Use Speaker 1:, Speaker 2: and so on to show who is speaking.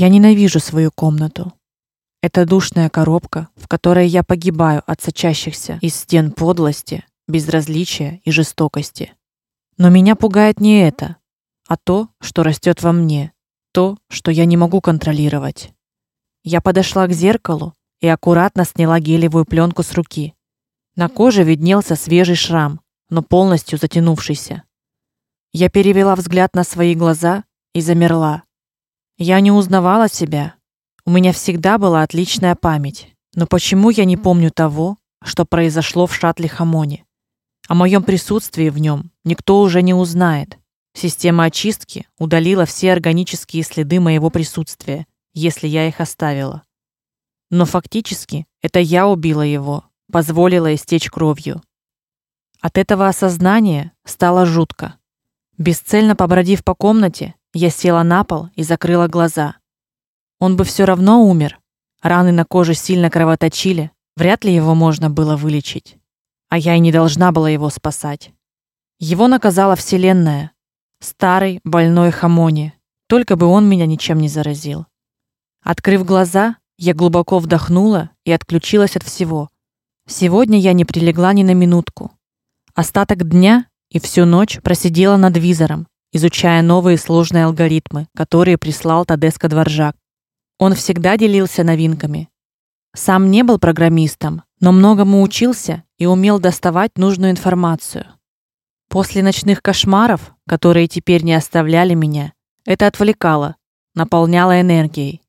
Speaker 1: Я ненавижу свою комнату. Это душная коробка, в которой я погибаю от сочащихся из стен подлости, безразличия и жестокости. Но меня пугает не это, а то, что растет во мне, то, что я не могу контролировать. Я подошла к зеркалу и аккуратно сняла гелевую пленку с руки. На коже виднелся свежий шрам, но полностью затянувшийся. Я перевела взгляд на свои глаза и замерла. Я не узнавала себя. У меня всегда была отличная память, но почему я не помню того, что произошло в Шатле-Хамоне? О моем присутствии в нем никто уже не узнает. Система очистки удалила все органические следы моего присутствия, если я их оставила. Но фактически это я убила его, позволила истечь кровью. От этого осознания стало жутко. Бесцельно побродив по комнате, я села на пол и закрыла глаза. Он бы все равно умер. Раны на коже сильно кровоточили, вряд ли его можно было вылечить. А я и не должна была его спасать. Его наказала вселенная. Старый больной Хамони. Только бы он меня ничем не заразил. Открыв глаза, я глубоко вдохнула и отключилась от всего. Сегодня я не прилегла ни на минутку. Остаток дня и всю ночь просидела над визором, изучая новые сложные алгоритмы, которые прислал Тадеско Дворжак. Он всегда делился новинками. Сам не был программистом, но многому учился и умел доставать нужную информацию. После ночных кошмаров, которые теперь не оставляли меня, это отвлекало, наполняло энергией.